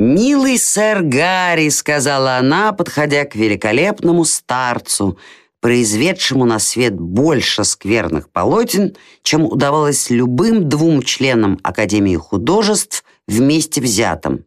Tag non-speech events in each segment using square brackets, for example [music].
«Милый сэр Гарри», — сказала она, подходя к великолепному старцу, произведшему на свет больше скверных полотен, чем удавалось любым двум членам Академии художеств вместе взятым.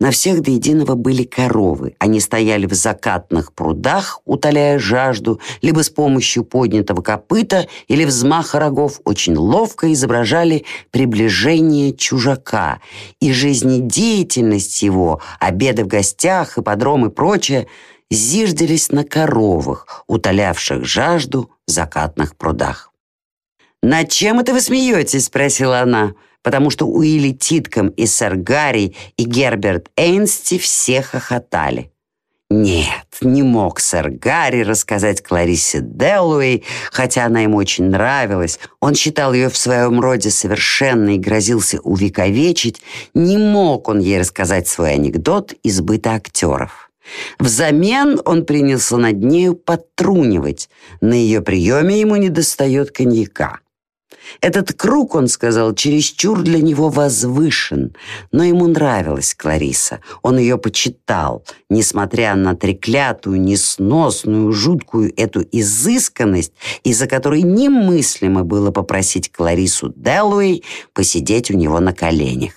На всех до единого были коровы. Они стояли в закатных прудах, утоляя жажду, либо с помощью поднятого копыта или взмаха рогов очень ловко изображали приближение чужака. И жизнедеятельность его, обеды в гостях, ипподром и прочее, зиждились на коровах, утолявших жажду в закатных прудах. «Над чем это вы смеетесь?» — спросила она потому что Уилли Титком и сэр Гарри и Герберт Эйнсти все хохотали. Нет, не мог сэр Гарри рассказать Кларисе Делуэй, хотя она ему очень нравилась. Он считал ее в своем роде совершенной и грозился увековечить. Не мог он ей рассказать свой анекдот из быта актеров. Взамен он принялся над нею подтрунивать. На ее приеме ему недостает коньяка. Этот круг, он сказал, чересчур для него возвышен, но ему нравилась Клариса. Он ее почитал, несмотря на треклятую, несносную, жуткую эту изысканность, из-за которой немыслимо было попросить Кларису Делуэй посидеть у него на коленях.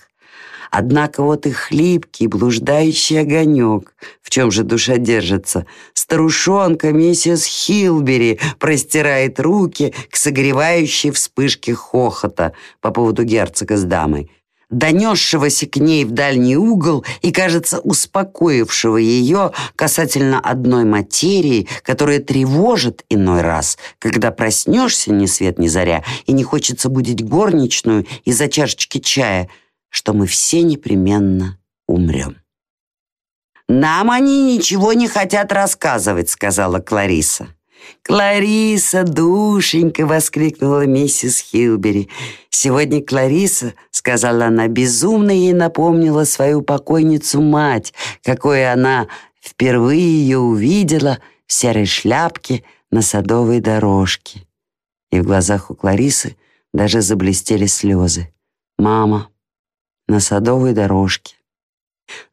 Однако вот и хлипкий, блуждающий огонек, в чем же душа держится, старушонка миссис Хилбери простирает руки к согревающей вспышке хохота по поводу герцога с дамой, донесшегося к ней в дальний угол и, кажется, успокоившего ее касательно одной материи, которая тревожит иной раз, когда проснешься ни свет ни заря и не хочется будить горничную из-за чашечки чая – что мы все непременно умрем. «Нам они ничего не хотят рассказывать», — сказала Клариса. «Клариса, душенька!» — воскликнула миссис Хилбери. «Сегодня Клариса, — сказала она, — безумно ей напомнила свою покойницу-мать, какой она впервые ее увидела в серой шляпке на садовой дорожке». И в глазах у Кларисы даже заблестели слезы. «Мама, на садовой дорожке.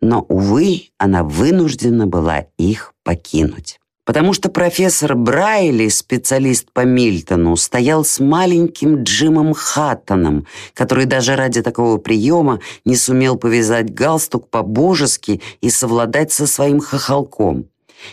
Но, увы, она вынуждена была их покинуть. Потому что профессор Брайли, специалист по Мильтону, стоял с маленьким Джимом Хаттоном, который даже ради такого приема не сумел повязать галстук по-божески и совладать со своим хохолком.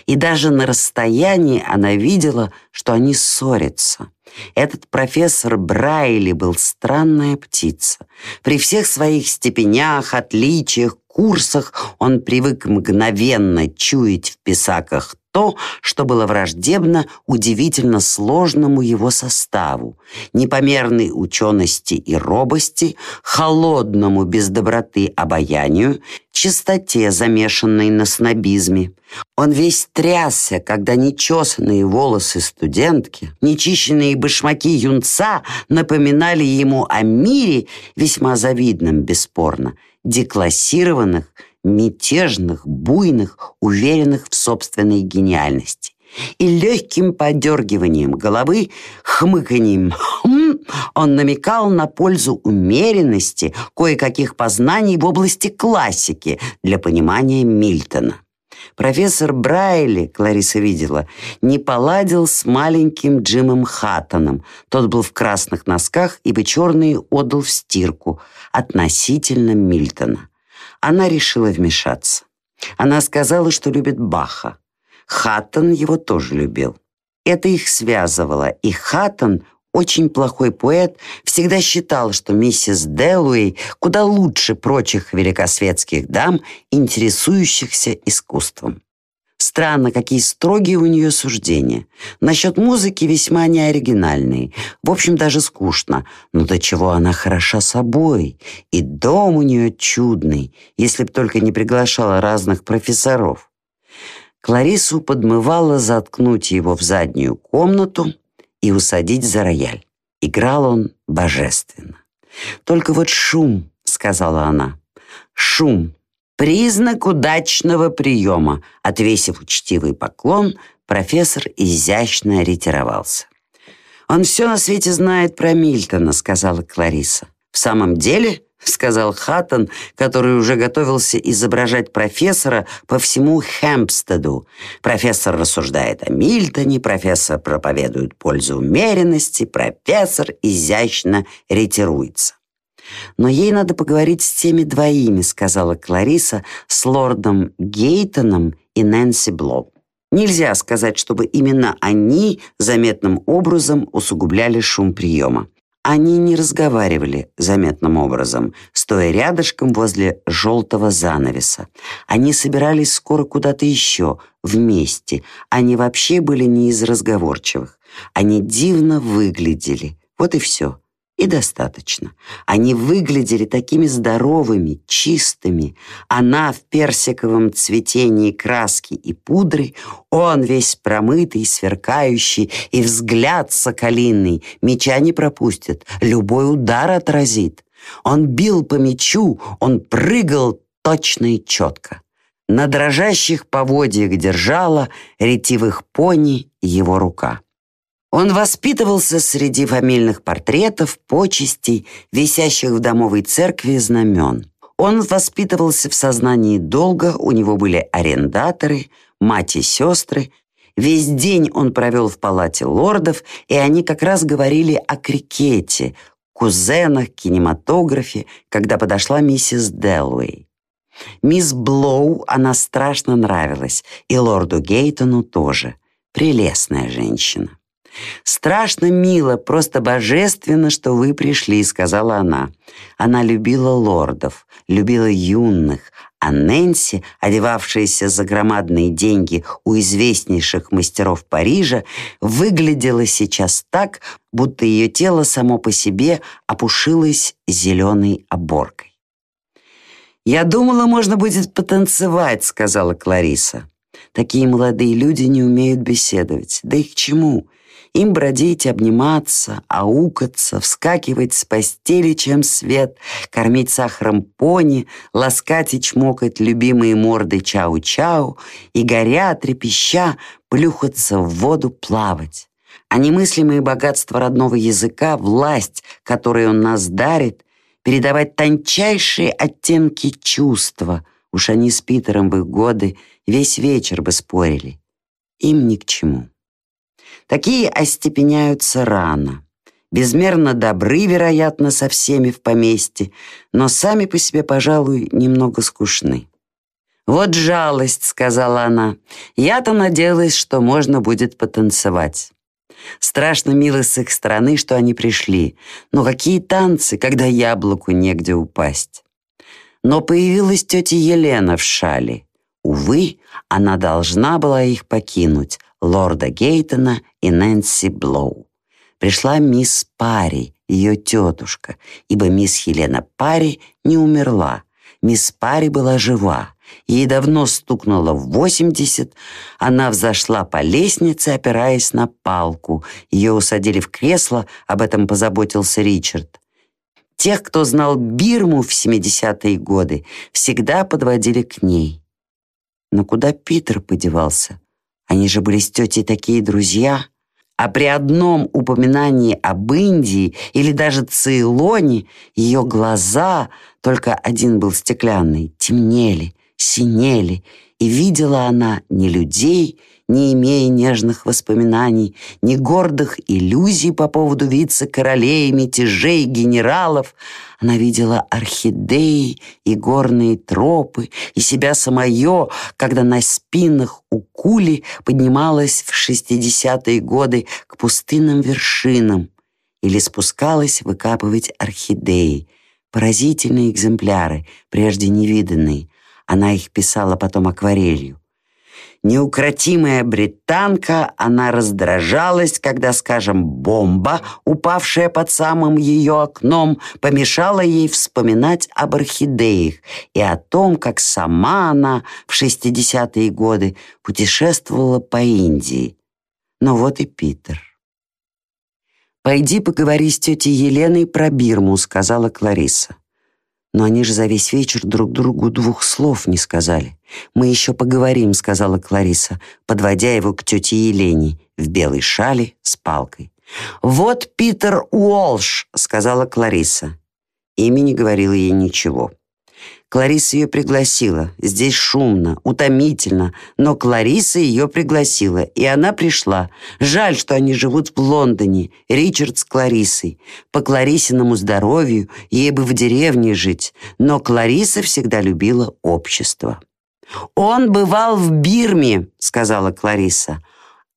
И даже на расстоянии она видела, что они ссорятся. Этот профессор Брайли был странная птица. При всех своих степенях, отличиях, курсах он привык мгновенно чуять в писаках то, что было враждебно удивительно сложному его составу, непомерной учености и робости, холодному без доброты обаянию, чистоте, замешанной на снобизме. Он весь трясся, когда нечесанные волосы студентки, нечищенные башмаки юнца напоминали ему о мире, весьма завидном, бесспорно, деклассированных, мятежных, буйных, уверенных в собственной гениальности. И легким подергиванием головы, хмыканьем «хм» он намекал на пользу умеренности кое-каких познаний в области классики для понимания Мильтона. Профессор Брайли, Клариса видела, не поладил с маленьким Джимом Хаттоном. Тот был в красных носках, ибо черные отдал в стирку относительно Мильтона она решила вмешаться. Она сказала, что любит Баха. Хаттон его тоже любил. Это их связывало, и Хаттон, очень плохой поэт, всегда считал, что миссис Делуэй куда лучше прочих великосветских дам, интересующихся искусством. Странно, какие строгие у нее суждения. Насчет музыки весьма неоригинальные. В общем, даже скучно. Но до чего она хороша собой. И дом у нее чудный, если б только не приглашала разных профессоров. Кларису подмывала заткнуть его в заднюю комнату и усадить за рояль. Играл он божественно. «Только вот шум», — сказала она. «Шум, Признак удачного приема. Отвесив учтивый поклон, профессор изящно ретировался. «Он все на свете знает про Мильтона», — сказала Клариса. «В самом деле?» —— сказал Хаттон, который уже готовился изображать профессора по всему Хэмпстеду. Профессор рассуждает о Мильтоне, профессор проповедует пользу умеренности, профессор изящно ретируется. «Но ей надо поговорить с теми двоими», — сказала Клариса, «с лордом Гейтоном и Нэнси Блоу. Нельзя сказать, чтобы именно они заметным образом усугубляли шум приема. Они не разговаривали заметным образом, стоя рядышком возле желтого занавеса. Они собирались скоро куда-то еще, вместе. Они вообще были не из разговорчивых. Они дивно выглядели. Вот и все и достаточно. Они выглядели такими здоровыми, чистыми. Она в персиковом цветении краски и пудры, он весь промытый, сверкающий, и взгляд соколиный. Меча не пропустит, любой удар отразит. Он бил по мечу, он прыгал точно и четко. На дрожащих поводьях держала ретивых пони его рука. Он воспитывался среди фамильных портретов, почестей, висящих в домовой церкви знамен. Он воспитывался в сознании долга, у него были арендаторы, мать и сестры. Весь день он провел в палате лордов, и они как раз говорили о крикете, кузенах, кинематографе, когда подошла миссис Делуэй. Мисс Блоу она страшно нравилась, и лорду Гейтону тоже. Прелестная женщина. «Страшно мило, просто божественно, что вы пришли», — сказала она. Она любила лордов, любила юных, а Нэнси, одевавшаяся за громадные деньги у известнейших мастеров Парижа, выглядела сейчас так, будто ее тело само по себе опушилось зеленой оборкой. «Я думала, можно будет потанцевать», — сказала Клариса. «Такие молодые люди не умеют беседовать. Да и к чему? Им бродить, обниматься, аукаться, вскакивать с постели, чем свет, кормить сахаром пони, ласкать и чмокать любимые морды чау-чау и, горя, трепеща, плюхаться в воду плавать. А немыслимые богатства родного языка, власть, которой он нас дарит, передавать тончайшие оттенки чувства. Уж они с Питером в их годы весь вечер бы спорили. Им ни к чему. Такие остепеняются рано. Безмерно добры, вероятно, со всеми в поместье, но сами по себе, пожалуй, немного скучны. «Вот жалость», — сказала она. «Я-то надеялась, что можно будет потанцевать». Страшно мило с их стороны, что они пришли. Но какие танцы, когда яблоку негде упасть. Но появилась тетя Елена в шале. Увы, она должна была их покинуть, лорда Гейтона и Нэнси Блоу. Пришла мисс Парри, ее тетушка, ибо мисс Хелена Парри не умерла. Мисс Парри была жива. Ей давно стукнуло в восемьдесят. Она взошла по лестнице, опираясь на палку. Ее усадили в кресло, об этом позаботился Ричард. Тех, кто знал Бирму в 70-е годы, всегда подводили к ней. Но куда Питер подевался? Они же были с тетей такие друзья. А при одном упоминании об Индии или даже Цейлоне ее глаза, только один был стеклянный, темнели, синели, и видела она не людей, не имея нежных воспоминаний, ни гордых иллюзий по поводу вице-королей, мятежей, генералов. Она видела орхидеи и горные тропы, и себя самое, когда на спинах у кули поднималась в шестидесятые годы к пустынным вершинам или спускалась выкапывать орхидеи, поразительные экземпляры, прежде невиданные. Она их писала потом акварелью. Неукротимая британка, она раздражалась, когда, скажем, бомба, упавшая под самым ее окном, помешала ей вспоминать об орхидеях и о том, как сама она в 60-е годы путешествовала по Индии. Но вот и Питер. «Пойди поговори с тетей Еленой про Бирму», — сказала Клариса. Но они же за весь вечер друг другу двух слов не сказали. «Мы еще поговорим», — сказала Клариса, подводя его к тете Елене в белой шале с палкой. «Вот Питер Уолш», — сказала Клариса. Имя не говорило ей ничего. Клариса ее пригласила. Здесь шумно, утомительно, но Клариса ее пригласила, и она пришла. Жаль, что они живут в Лондоне, Ричард с Кларисой. По Кларисиному здоровью ей бы в деревне жить, но Клариса всегда любила общество. «Он бывал в Бирме», — сказала Клариса.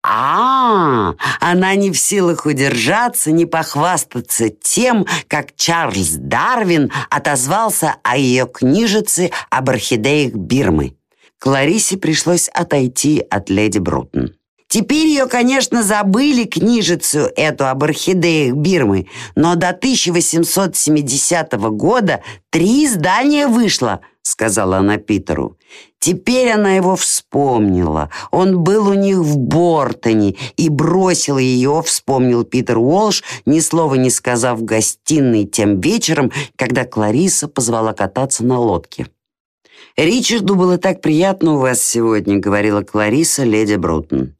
А, она не в силах удержаться, не похвастаться тем, как Чарльз Дарвин отозвался о ее книжице об орхидеях Бирмы. Кларисе пришлось отойти от леди Брутон. Теперь ее, конечно, забыли книжицу эту об орхидеях Бирмы, но до 1870 года три издания вышло, сказала она Питеру. Теперь она его вспомнила. Он был у них в Бортоне и бросил ее, вспомнил Питер Уолш, ни слова не сказав в гостиной тем вечером, когда Клариса позвала кататься на лодке. «Ричарду было так приятно у вас сегодня», — говорила Клариса леди Брутон.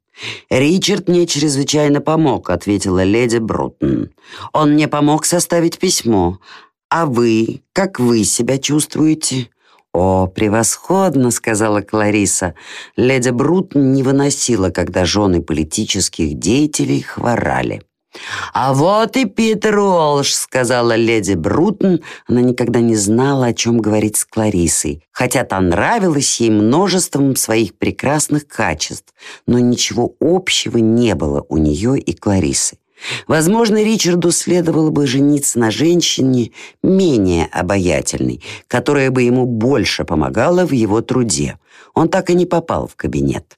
«Ричард мне чрезвычайно помог», — ответила леди Брутон. «Он мне помог составить письмо. А вы, как вы себя чувствуете?» «О, превосходно!» — сказала Клариса. Леди Брутон не выносила, когда жены политических деятелей хворали. «А вот и Питер Уолш», — сказала леди Брутон. Она никогда не знала, о чем говорить с Кларисой, хотя та нравилась ей множеством своих прекрасных качеств, но ничего общего не было у нее и Кларисы. Возможно, Ричарду следовало бы жениться на женщине менее обаятельной, которая бы ему больше помогала в его труде. Он так и не попал в кабинет.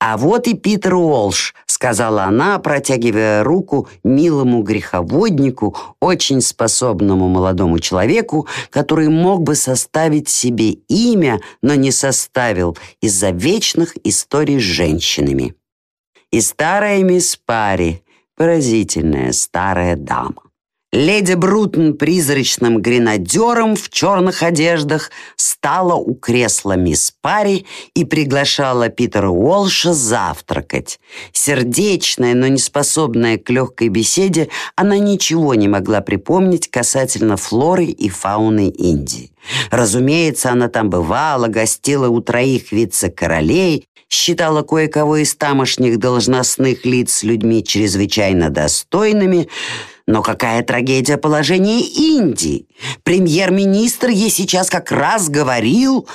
«А вот и Питер Уолш», — сказала она, протягивая руку милому греховоднику, очень способному молодому человеку, который мог бы составить себе имя, но не составил из-за вечных историй с женщинами. И старая мисс Парри, поразительная старая дама. Леди Брутон призрачным гренадером в черных одеждах стала у кресла мисс Парри и приглашала Питера Уолша завтракать. Сердечная, но не способная к легкой беседе, она ничего не могла припомнить касательно флоры и фауны Индии. Разумеется, она там бывала, гостила у троих вице-королей, считала кое-кого из тамошних должностных лиц людьми чрезвычайно достойными, но какая трагедия положения Индии? Премьер-министр ей сейчас как раз говорил...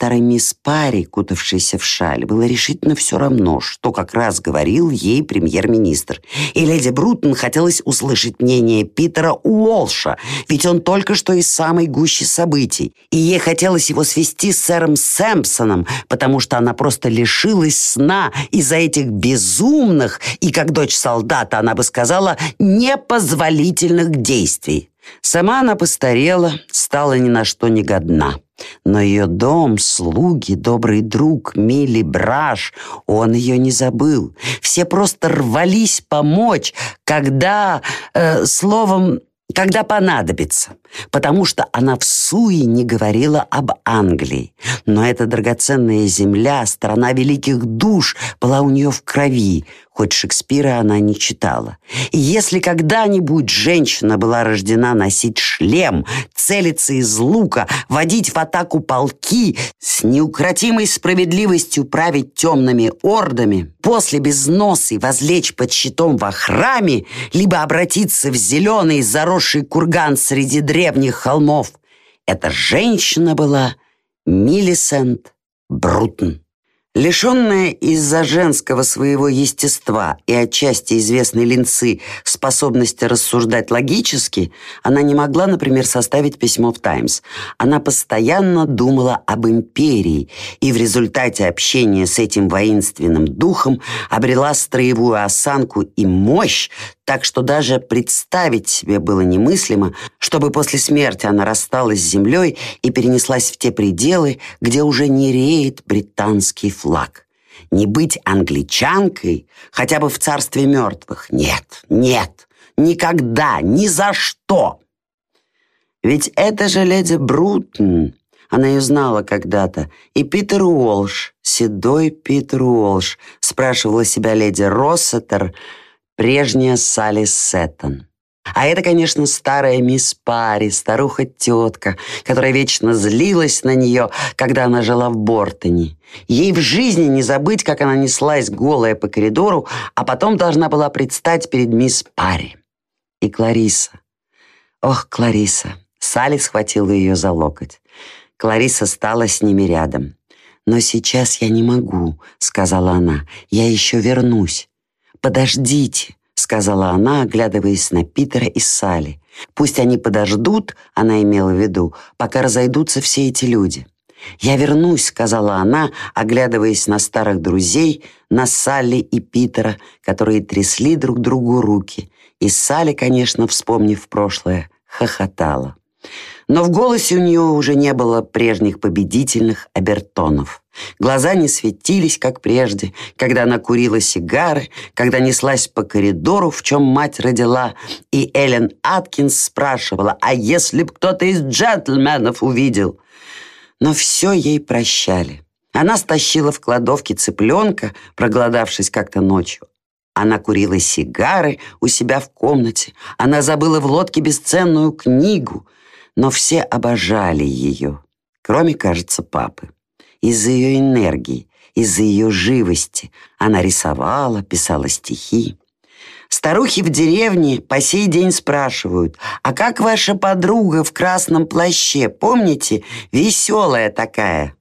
Старой мисс Парри, кутавшейся в шаль, было решительно все равно, что как раз говорил ей премьер-министр. И леди Брутон хотелось услышать мнение Питера Уолша, ведь он только что из самой гущи событий. И ей хотелось его свести с сэром Сэмпсоном, потому что она просто лишилась сна из-за этих безумных и, как дочь солдата, она бы сказала, непозволительных действий. Сама она постарела, стала ни на что не годна. Но ее дом, слуги, добрый друг, Милли Браш, он ее не забыл. Все просто рвались помочь, когда, э, словом, когда понадобится, потому что она в суе не говорила об Англии. Но эта драгоценная земля, страна великих душ, была у нее в крови, хоть Шекспира она не читала. И если когда-нибудь женщина была рождена носить шлем, целиться из лука, водить в атаку полки, с неукротимой справедливостью править темными ордами, после без носа возлечь под щитом во храме, либо обратиться в зеленый заросший курган среди древних холмов, эта женщина была Миллисент Брутон. Лишенная из-за женского своего естества и отчасти известной линцы способности рассуждать логически, она не могла, например, составить письмо в «Таймс». Она постоянно думала об империи и в результате общения с этим воинственным духом обрела строевую осанку и мощь, так что даже представить себе было немыслимо, чтобы после смерти она рассталась с землей и перенеслась в те пределы, где уже не реет британский флаг. Не быть англичанкой хотя бы в царстве мертвых. Нет, нет, никогда, ни за что. Ведь это же леди Брутон, она ее знала когда-то. И Питер Уолш, седой Питер Уолш, спрашивала себя леди Россетер, прежняя Салли Сеттон. А это, конечно, старая мисс Парри, старуха-тетка, которая вечно злилась на нее, когда она жила в Бортоне. Ей в жизни не забыть, как она неслась голая по коридору, а потом должна была предстать перед мисс Парри. И Клариса. Ох, Клариса. Салли схватила ее за локоть. Клариса стала с ними рядом. «Но сейчас я не могу», — сказала она. «Я еще вернусь». «Подождите», сказала она, оглядываясь на Питера и Салли. «Пусть они подождут», — она имела в виду, «пока разойдутся все эти люди». «Я вернусь», — сказала она, оглядываясь на старых друзей, на Салли и Питера, которые трясли друг другу руки. И Салли, конечно, вспомнив прошлое, хохотала. Но в голосе у нее уже не было прежних победительных обертонов. Глаза не светились, как прежде, когда она курила сигары, когда неслась по коридору, в чем мать родила, и Эллен Аткинс спрашивала, а если б кто-то из джентльменов увидел? Но все ей прощали. Она стащила в кладовке цыпленка, проголодавшись как-то ночью. Она курила сигары у себя в комнате. Она забыла в лодке бесценную книгу — но все обожали ее, кроме, кажется, папы. Из-за ее энергии, из-за ее живости. Она рисовала, писала стихи. Старухи в деревне по сей день спрашивают, а как ваша подруга в красном плаще, помните, веселая такая?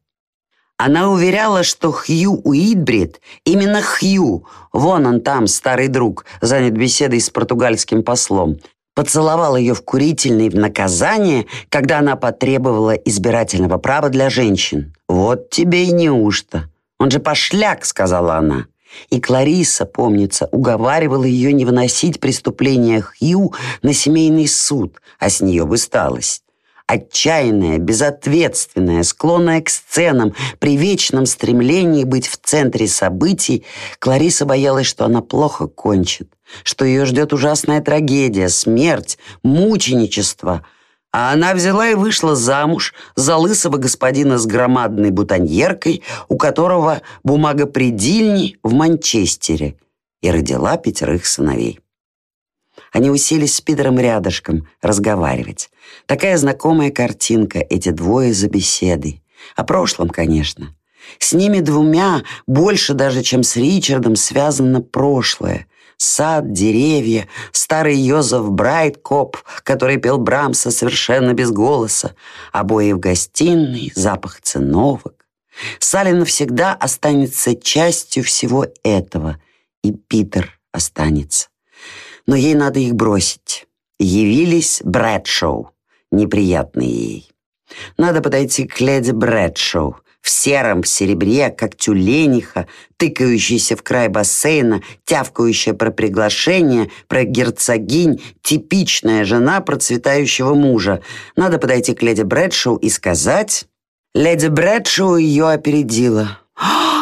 Она уверяла, что Хью Уитбрид, именно Хью, вон он там, старый друг, занят беседой с португальским послом, поцеловал ее в курительный в наказание, когда она потребовала избирательного права для женщин. «Вот тебе и неужто!» «Он же пошляк», — сказала она. И Клариса, помнится, уговаривала ее не выносить преступления Хью на семейный суд, а с нее бы сталость. Отчаянная, безответственная, склонная к сценам, при вечном стремлении быть в центре событий, Клариса боялась, что она плохо кончит, что ее ждет ужасная трагедия, смерть, мученичество. А она взяла и вышла замуж за лысого господина с громадной бутоньеркой, у которого бумага предельней в Манчестере, и родила пятерых сыновей. Они уселись с Питером рядышком разговаривать. Такая знакомая картинка, эти двое за беседой. О прошлом, конечно. С ними двумя, больше даже, чем с Ричардом, связано прошлое. Сад, деревья, старый Йозеф Брайткоп, который пел Брамса совершенно без голоса, обои в гостиной, запах циновок. Салли навсегда останется частью всего этого, и Питер останется но ей надо их бросить. Явились Брэдшоу, неприятные ей. Надо подойти к леди Брэдшоу, в сером серебре, как тюлениха, тыкающаяся в край бассейна, тявкающая про приглашение, про герцогинь, типичная жена процветающего мужа. Надо подойти к леди Брэдшоу и сказать... Леди Брэдшоу ее опередила.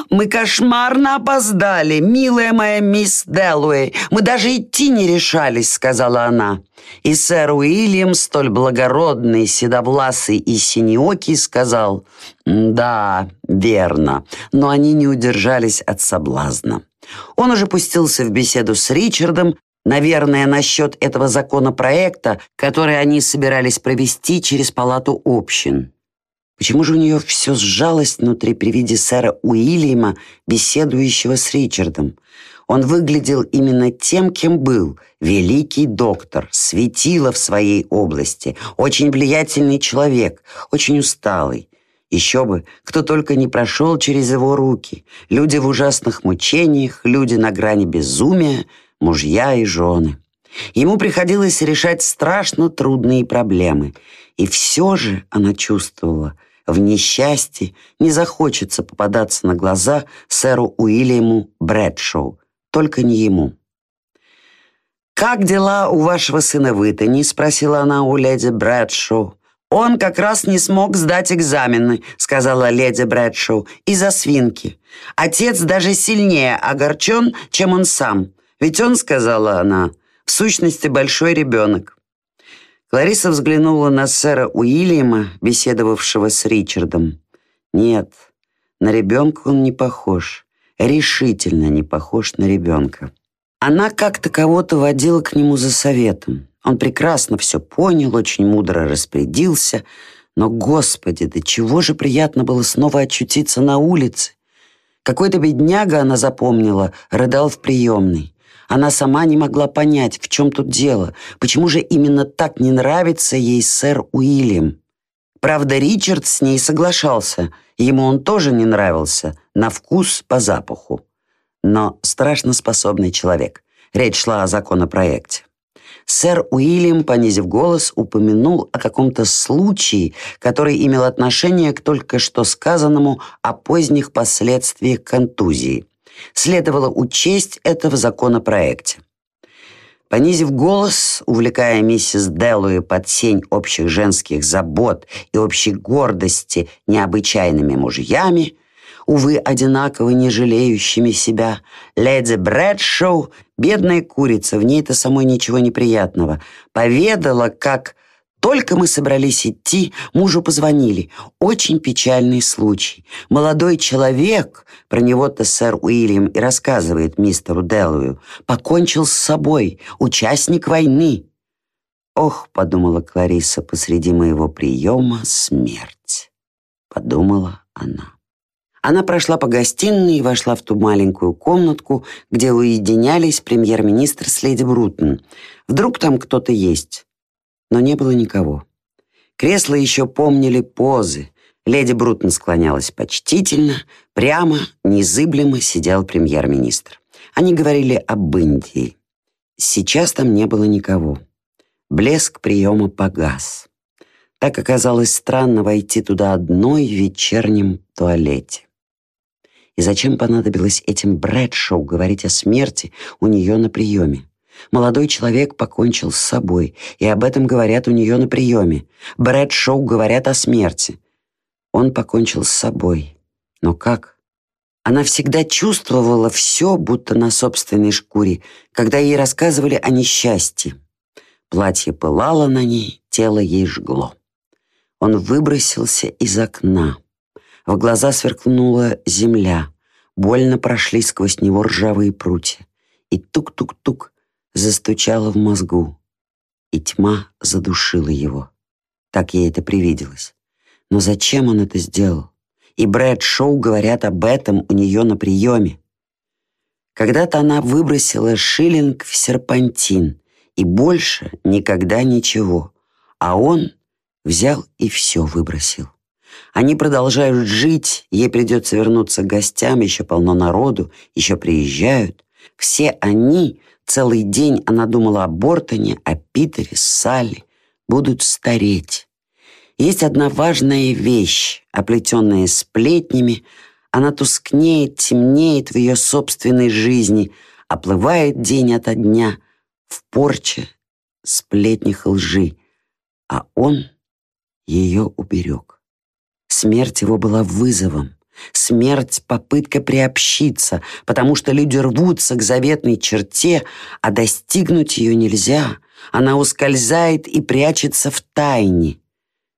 Мы кошмарно опоздали, милая моя мисс Дэллоуэй. Мы даже идти не решались», — сказала она. И сэр Уильям, столь благородный, седовласый и синеокий, сказал, «Да, верно», но они не удержались от соблазна. Он уже пустился в беседу с Ричардом, наверное, насчет этого законопроекта, который они собирались провести через палату общин. Почему же у нее все сжалось внутри при виде сэра Уильяма, беседующего с Ричардом? Он выглядел именно тем, кем был. Великий доктор, светило в своей области, очень влиятельный человек, очень усталый. Еще бы, кто только не прошел через его руки. Люди в ужасных мучениях, люди на грани безумия, мужья и жены. Ему приходилось решать страшно трудные проблемы. И все же она чувствовала – в несчастье не захочется попадаться на глаза сэру Уильяму Брэдшоу, только не ему. «Как дела у вашего сына в Итоне?» — спросила она у леди Брэдшоу. «Он как раз не смог сдать экзамены», — сказала леди Брэдшоу, — «из-за свинки. Отец даже сильнее огорчен, чем он сам. Ведь он, — сказала она, — в сущности большой ребенок». Клариса взглянула на сэра Уильяма, беседовавшего с Ричардом. Нет, на ребенка он не похож. Решительно не похож на ребенка. Она как-то кого-то водила к нему за советом. Он прекрасно все понял, очень мудро распорядился. Но, господи, до чего же приятно было снова очутиться на улице. Какой-то бедняга, она запомнила, рыдал в приемной. Она сама не могла понять, в чем тут дело, почему же именно так не нравится ей сэр Уильям. Правда, Ричард с ней соглашался, ему он тоже не нравился, на вкус, по запаху. Но страшно способный человек. Речь шла о законопроекте. Сэр Уильям, понизив голос, упомянул о каком-то случае, который имел отношение к только что сказанному о поздних последствиях контузии. Следовало учесть это в законопроекте. Понизив голос, увлекая миссис Делуи под сень общих женских забот и общей гордости необычайными мужьями, увы, одинаково не жалеющими себя. Леди Брэдшоу, бедная курица, в ней-то самой ничего неприятного, поведала, как только мы собрались идти, мужу позвонили. Очень печальный случай. Молодой человек, про него-то сэр Уильям и рассказывает мистеру Делую, покончил с собой, участник войны. «Ох», — подумала Клариса, — «посреди моего приема смерть», — подумала она. Она прошла по гостиной и вошла в ту маленькую комнатку, где уединялись премьер-министр с леди Брутон. Вдруг там кто-то есть. Но не было никого. Кресла еще помнили позы. Леди Брутон склонялась почтительно, прямо, незыблемо сидел премьер-министр. Они говорили об Индии. Сейчас там не было никого. Блеск приема погас. Так оказалось странно войти туда одной в вечернем туалете. И зачем понадобилось этим Брэдшоу говорить о смерти у нее на приеме? Молодой человек покончил с собой, и об этом говорят у нее на приеме. Брэдшоу говорят о смерти. Он покончил с собой. Но как? Она всегда чувствовала все, будто на собственной шкуре, когда ей рассказывали о несчастье. Платье пылало на ней, тело ей жгло. Он выбросился из окна. В глаза сверкнула земля. Больно прошли сквозь него ржавые прутья. И тук-тук-тук застучало в мозгу. И тьма задушила его. Так ей это привиделось. Но зачем он это сделал? И Брэд Шоу говорят об этом у нее на приеме. Когда-то она выбросила шиллинг в серпантин, и больше никогда ничего. А он взял и все выбросил. Они продолжают жить, ей придется вернуться к гостям, еще полно народу, еще приезжают. Все они, целый день она думала о Бортоне, о Питере, Салли, будут стареть. Есть одна важная вещь, оплетенная сплетнями, она тускнеет, темнеет в ее собственной жизни, оплывает день ото дня в порче сплетнях лжи, а он ее уберег. Смерть его была вызовом. Смерть — попытка приобщиться, потому что люди рвутся к заветной черте, а достигнуть ее нельзя. Она ускользает и прячется в тайне.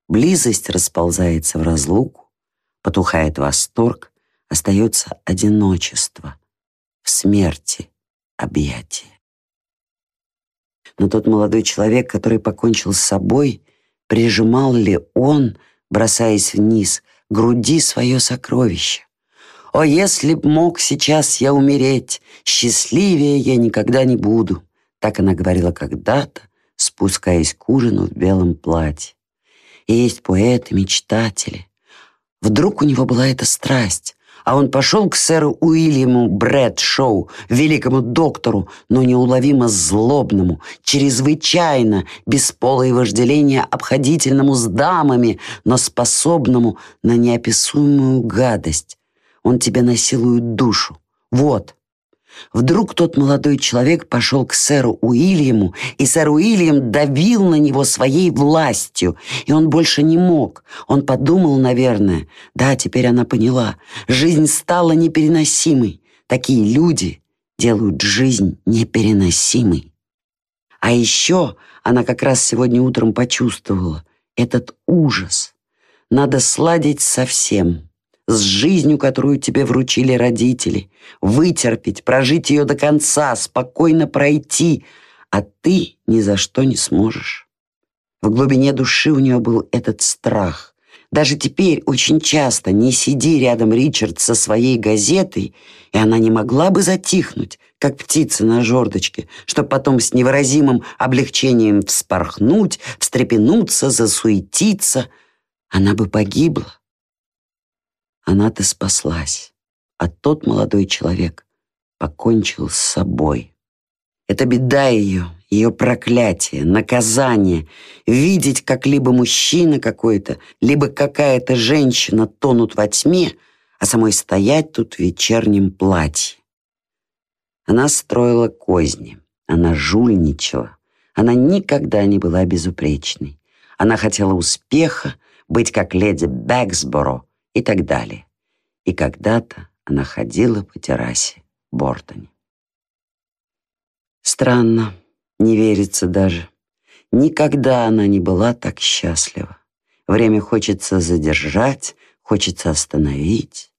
Близость расползается в разлуку, потухает восторг, остается одиночество. В смерти объятие. Но тот молодой человек, который покончил с собой, прижимал ли он бросаясь вниз, груди свое сокровище. О, если б мог сейчас я умереть, счастливее я никогда не буду. Так она говорила когда-то, спускаясь к ужину в белом платье. И есть поэты, мечтатели. Вдруг у него была эта страсть, а он пошел к сэру Уильяму Брэдшоу, великому доктору, но неуловимо злобному, чрезвычайно, бесполое вожделение обходительному с дамами, но способному на неописуемую гадость. Он тебе насилует душу. Вот, Вдруг тот молодой человек пошел к сэру Уильяму, и сэр Уильям давил на него своей властью, и он больше не мог. Он подумал, наверное, да, теперь она поняла, жизнь стала непереносимой. Такие люди делают жизнь непереносимой. А еще она как раз сегодня утром почувствовала этот ужас. Надо сладить со всем, с жизнью, которую тебе вручили родители, вытерпеть, прожить ее до конца, спокойно пройти, а ты ни за что не сможешь. В глубине души у нее был этот страх. Даже теперь очень часто не сиди рядом Ричард со своей газетой, и она не могла бы затихнуть, как птица на жердочке, чтобы потом с невыразимым облегчением вспорхнуть, встрепенуться, засуетиться. Она бы погибла. Она-то спаслась, а тот молодой человек покончил с собой. Это беда ее, ее проклятие, наказание. Видеть, как либо мужчина какой-то, либо какая-то женщина тонут во тьме, а самой стоять тут в вечернем платье. Она строила козни, она жульничала, она никогда не была безупречной. Она хотела успеха, быть как леди Бэксборо и так далее. И когда-то она ходила по террасе Бортоне. Странно, не верится даже. Никогда она не была так счастлива. Время хочется задержать, хочется остановить.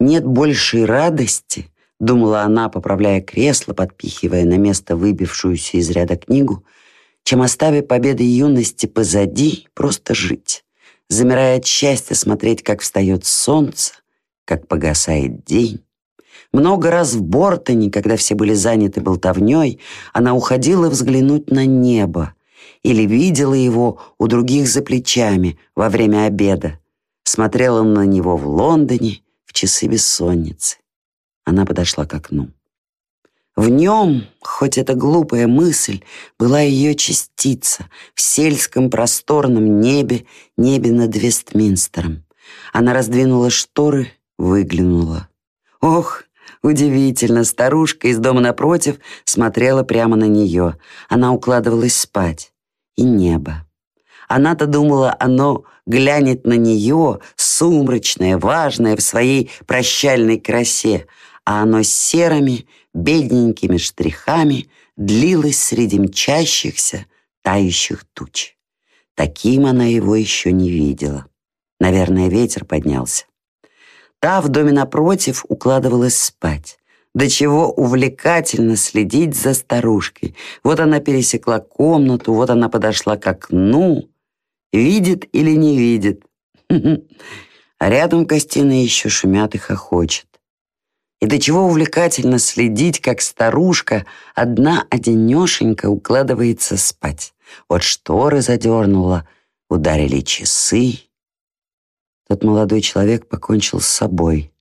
Нет большей радости, думала она, поправляя кресло, подпихивая на место выбившуюся из ряда книгу, чем оставив победы юности позади, просто жить, замирая от счастья смотреть, как встает солнце, как погасает день. Много раз в Бортоне, когда все были заняты болтовней, она уходила взглянуть на небо или видела его у других за плечами во время обеда, смотрела на него в Лондоне в часы бессонницы. Она подошла к окну. В нем, хоть это глупая мысль, была ее частица в сельском просторном небе, небе над Вестминстером. Она раздвинула шторы, выглянула. Ох, удивительно, старушка из дома напротив смотрела прямо на нее. Она укладывалась спать. И небо. Она-то думала, оно глянет на нее, сумрачное, важное в своей прощальной красе, а оно серыми, бедненькими штрихами длилось среди мчащихся, тающих туч. Таким она его еще не видела. Наверное, ветер поднялся. Та в доме напротив укладывалась спать. До чего увлекательно следить за старушкой. Вот она пересекла комнату, вот она подошла к окну. Видит или не видит? А [laughs] рядом в гостиной еще шумят и хохочет. И до чего увлекательно следить, как старушка одна одинешенька укладывается спать. Вот шторы задернула, ударили часы. Тот молодой человек покончил с собой.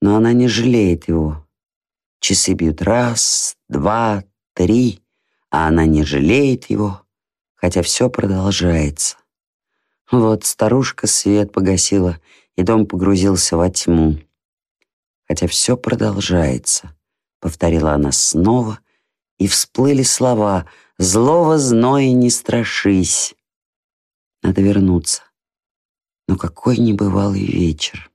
Но она не жалеет его. Часы бьют раз, два, три, а она не жалеет его, хотя все продолжается. Вот старушка свет погасила, и дом погрузился во тьму. Хотя все продолжается, повторила она снова, и всплыли слова «Злого зноя не страшись». Надо вернуться. Но какой небывалый вечер.